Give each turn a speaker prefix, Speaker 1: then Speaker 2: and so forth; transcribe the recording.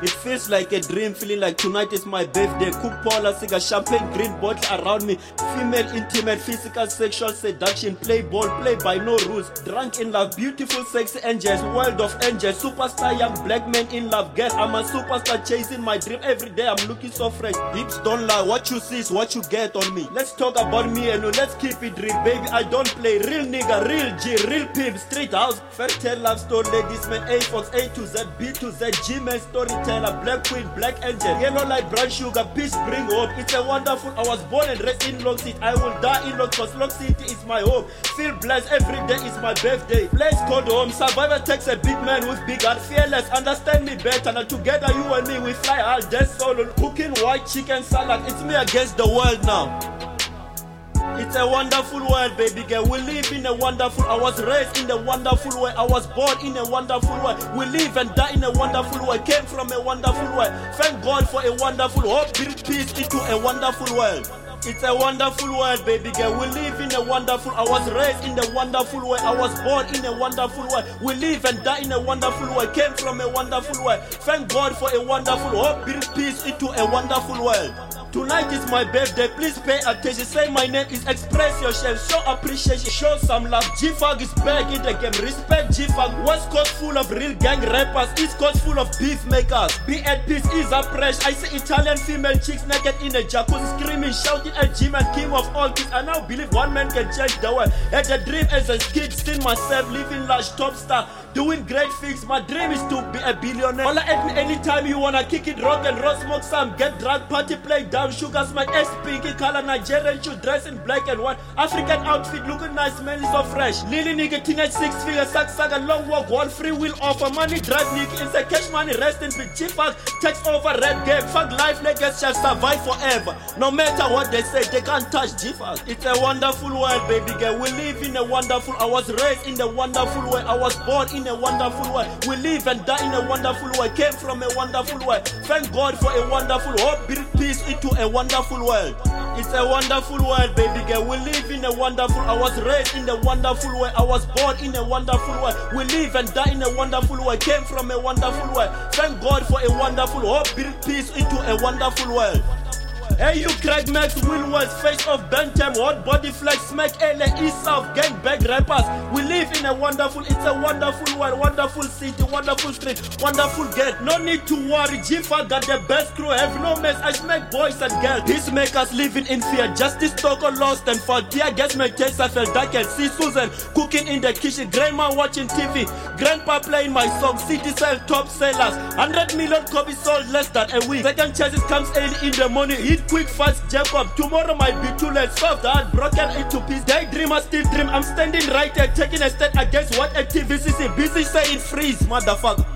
Speaker 1: It feels like a dream, feeling like tonight is my birthday. Cook Paula, cigar, champagne, green bottle around me. Female, intimate, physical, sexual seduction. Play ball, play by no rules. Drunk in love, beautiful, sexy angels, world of angels. Superstar, young black man in love. Girl, I'm a superstar chasing my dream every day. I'm looking so fresh. Hips don't lie, what you see is what you get on me. Let's talk about me and let's keep it real, baby. I don't play. Real nigga, real G, real pimp, street house. Fairy tale love story, ladies man, A Fox, A to Z, B to Z, G man, storyteller, black queen, black angel, yellow light, brown sugar, peace bring hope. It's a wonderful. I was born and raised in Long City. I will die in Long cause Long City is my home. Feel blessed every day is my birthday. Place called home. Survivor takes a big man with big heart, fearless. Understand me better. Now together you and me we fly all day solo. Cooking white chicken salad. It's me against the world now. It's a wonderful world, baby girl. We live in a wonderful. I was raised in a wonderful way. I was born in a wonderful way. We live and die in a wonderful way. Came from a wonderful way. Thank God for a wonderful hope. Bring peace into a wonderful world. It's a wonderful world, baby girl. We live in a wonderful. I was raised in a wonderful way. I was born in a wonderful way. We live and die in a wonderful way. Came from a wonderful way. Thank God for a wonderful hope. Bring peace into a wonderful world. Tonight is my birthday. Please pay attention. Say my name is Express Yourself. Show appreciation. Show some love. G-Thug is back in the game. Respect G-Thug. West Coast full of real gang rappers. East Coast full of beef makers. Be at peace. Is a fresh. I see Italian female chicks naked in a jacuzzi screaming, shouting at G-Man, king of all kings. I now believe one man can change the world. Had a dream as a kid. Still myself living large top star. Doing great things. My dream is to be a billionaire. Holla at me anytime you wanna kick it, rock and roll, smoke some, get drunk, party, play down, sugar, smack, S, pinky color, Nigerian shoe, dress in black and white, African outfit, looking nice, man, is so fresh. Lily nigga, teenage six figure, sack, sack, a long walk, one free will offer, money, drive, nigga, inside cash money, rest in peace, cheap fuck, takes over, red game, fuck life, niggas shall survive forever. No matter what they say, they can't touch G-Thug. It's a wonderful world, baby girl. We live in a wonderful, I was raised in a wonderful way, I was born in a wonderful way. We live and die in a wonderful way. Came from a wonderful way. Thank God for a wonderful hope. Bring peace into a wonderful world. It's a wonderful world, baby girl. We live in a wonderful. I was raised in a wonderful way. I was born in a wonderful way. We live and die in a wonderful way. Came from a wonderful way. Thank God for a wonderful hope. Bring peace into a wonderful world. Hey you Craig Max, Will West, face of Bentham, hot body flex, smack LA, East South, gang bag rappers. We live in a wonderful, it's a wonderful world, wonderful city, wonderful street, wonderful gate. No need to worry, G-Thug got the best crew, have no mess, I smack boys and girls. Peacemakers living in fear, justice talk lost and fall. Tear gas my taste, I felt dark and see Susan cooking in the kitchen, grandma watching TV, grandpa playing my song, city sell top sellers. 100 million copies sold less than a week. Second chances comes early in the morning, hit quick fast Jacob. Tomorrow might be too late. Soft heart broken into pieces. Daydreamer still dream. I'm standing right here taking a stand against what activists is busy saying freeze, motherfucker.